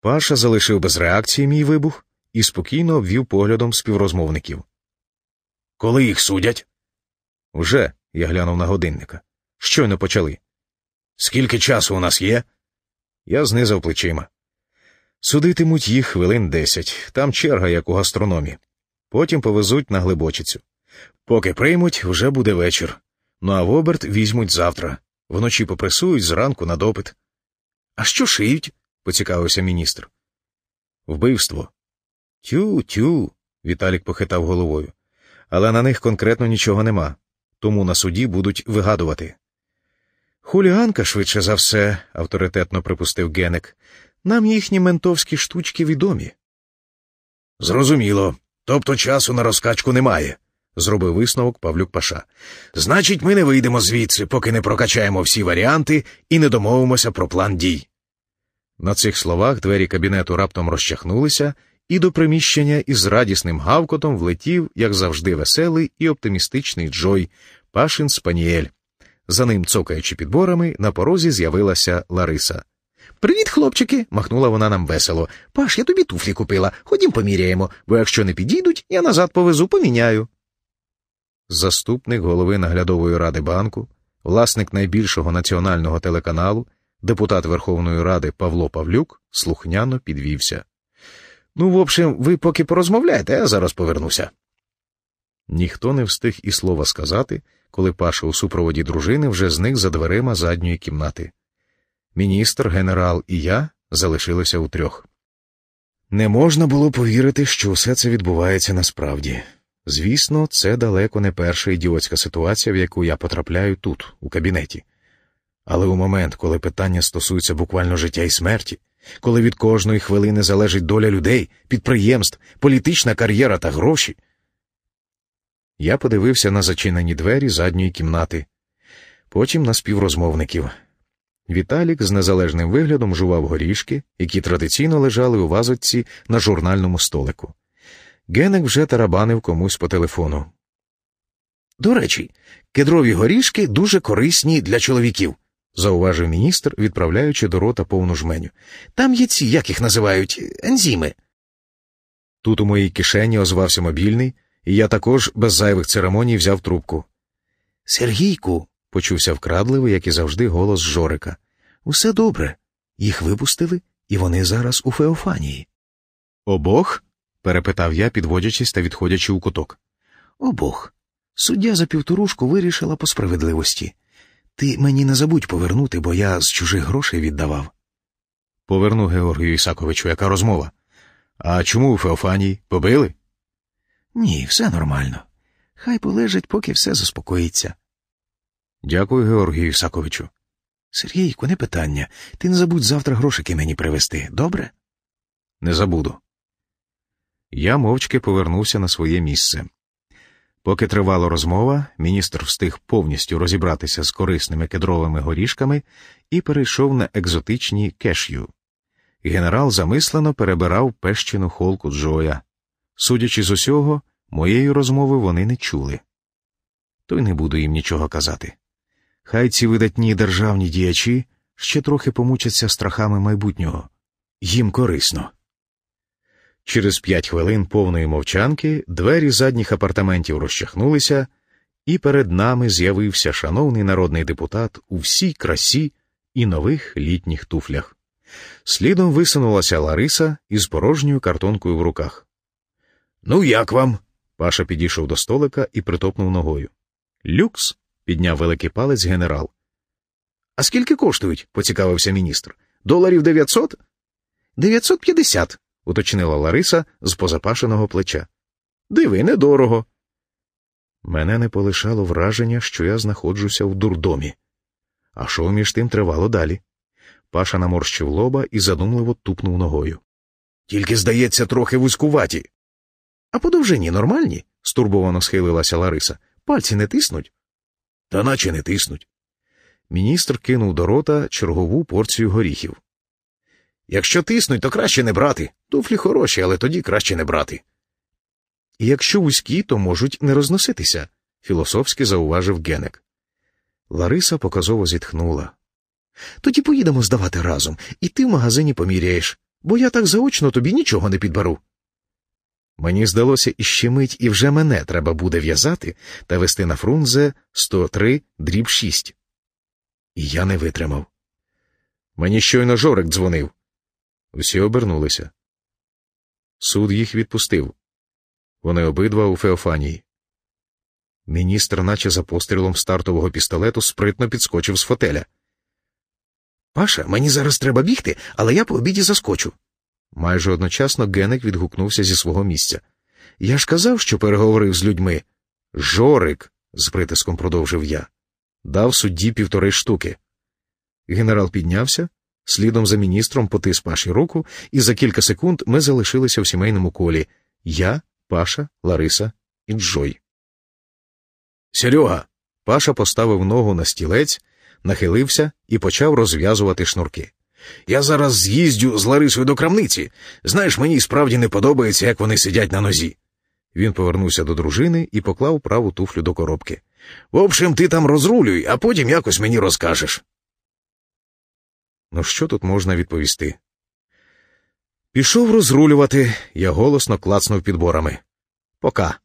Паша залишив без реакції мій вибух і спокійно обвів поглядом співрозмовників. Коли їх судять? Уже, я глянув на годинника. Щойно почали. Скільки часу у нас є? Я знизав плечима. Судитимуть їх хвилин десять, там черга, як у гастрономі. Потім повезуть на глибочицю. Поки приймуть, вже буде вечір. Ну а в оберт візьмуть завтра. Вночі попресують зранку на допит. А що шиють? Поцікавився міністр. Вбивство. Тю, тю. Віталік похитав головою. Але на них конкретно нічого нема, тому на суді будуть вигадувати. Хуліганка, швидше за все, авторитетно припустив Генек. Нам їхні ментовські штучки відомі. Зрозуміло. Тобто часу на розкачку немає, зробив висновок Павлюк Паша. Значить, ми не вийдемо звідси, поки не прокачаємо всі варіанти і не домовимося про план дій. На цих словах двері кабінету раптом розчахнулися, і до приміщення із радісним гавкотом влетів, як завжди, веселий і оптимістичний Джой, Пашин Спаніель. За ним, цокаючи підборами, на порозі з'явилася Лариса. Привіт, хлопчики, махнула вона нам весело. Паш, я тобі туфлі купила. Ходім поміряємо, бо якщо не підійдуть, я назад повезу, поміняю. Заступник голови наглядової ради банку, власник найбільшого національного телеканалу, депутат Верховної Ради Павло Павлюк слухняно підвівся. Ну, в общем, ви поки порозмовляєте, я зараз повернуся. Ніхто не встиг і слова сказати, коли Паша у супроводі дружини вже зник за дверима задньої кімнати. Міністр, генерал і я залишилися у трьох. Не можна було повірити, що все це відбувається насправді. Звісно, це далеко не перша ідіотська ситуація, в яку я потрапляю тут, у кабінеті. Але у момент, коли питання стосується буквально життя і смерті, коли від кожної хвилини залежить доля людей, підприємств, політична кар'єра та гроші. Я подивився на зачинені двері задньої кімнати, потім на співрозмовників. Віталік з незалежним виглядом жував горішки, які традиційно лежали у вазочці на журнальному столику. Генек вже тарабанив комусь по телефону. До речі, кедрові горішки дуже корисні для чоловіків, зауважив міністр, відправляючи до рота повну жменю. Там є ці, як їх називають, ензіми. Тут у моїй кишені озвався мобільний, і я також без зайвих церемоній взяв трубку. Сергійку, почувся вкрадливий, як і завжди, голос Жорика. Усе добре. Їх випустили, і вони зараз у Феофанії. Обох? перепитав я, підводячись та відходячи у куток. Обох. Суддя за півторушку вирішила по справедливості. Ти мені не забудь повернути, бо я з чужих грошей віддавав. Поверну Георгію Ісаковичу, яка розмова. А чому у Феофанії? Побили? Ні, все нормально. Хай полежить, поки все заспокоїться. Дякую, Георгію Ісаковичу. Сергійку, не питання. Ти не забудь завтра грошики мені привезти, добре? Не забуду. Я мовчки повернувся на своє місце. Поки тривала розмова, міністр встиг повністю розібратися з корисними кедровими горішками і перейшов на екзотичні кешю. Генерал замислено перебирав пещену холку Джоя. Судячи з усього, моєї розмови вони не чули. То й не буду їм нічого казати. Хай ці видатні державні діячі ще трохи помучаться страхами майбутнього. Їм корисно. Через п'ять хвилин повної мовчанки двері задніх апартаментів розчахнулися, і перед нами з'явився шановний народний депутат у всій красі і нових літніх туфлях. Слідом висунулася Лариса із порожньою картонкою в руках. Ну, як вам? Паша підійшов до столика і притопнув ногою. Люкс, підняв великий палець генерал. А скільки коштують? поцікавився міністр. Доларів дев'ятсот? Дев'ятсот п'ятдесят, уточнила Лариса з позапашеного плеча. Диви, недорого. Мене не полишало враження, що я знаходжуся в дурдомі. А що між тим тривало далі? Паша наморщив лоба і задумливо тупнув ногою. Тільки, здається, трохи вузькуваті. А по довжині нормальні? стурбовано схилилася Лариса. Пальці не тиснуть? Та наче не тиснуть. Міністр кинув до рота чергову порцію горіхів. Якщо тиснуть, то краще не брати. Туфлі хороші, але тоді краще не брати. І якщо вузькі, то можуть не розноситися, філософськи зауважив Генек. Лариса показово зітхнула. Тоді поїдемо здавати разом, і ти в магазині поміряєш. бо я так заочно тобі нічого не підберу. Мені здалося, іще мить і вже мене треба буде в'язати та вести на Фрунзе 103 дріб 6. І я не витримав. Мені щойно Жорик дзвонив. Всі обернулися. Суд їх відпустив. Вони обидва у Феофанії. Міністр, наче за пострілом стартового пістолету, спритно підскочив з фотеля. Паша, мені зараз треба бігти, але я по обіді заскочу. Майже одночасно Геник відгукнувся зі свого місця. Я ж казав, що переговорив з людьми. Жорик, з притиском продовжив я, дав судді півтори штуки. Генерал піднявся, слідом за міністром потис Паші руку, і за кілька секунд ми залишилися в сімейному колі я, Паша, Лариса і Джой. Серега. Паша поставив ногу на стілець, нахилився і почав розв'язувати шнурки. Я зараз з'їздю з Ларисою до крамниці. Знаєш, мені справді не подобається, як вони сидять на нозі. Він повернувся до дружини і поклав праву туфлю до коробки. В общем, ти там розрулюй, а потім якось мені розкажеш. Ну, що тут можна відповісти? Пішов розрулювати, я голосно клацнув підборами. Пока.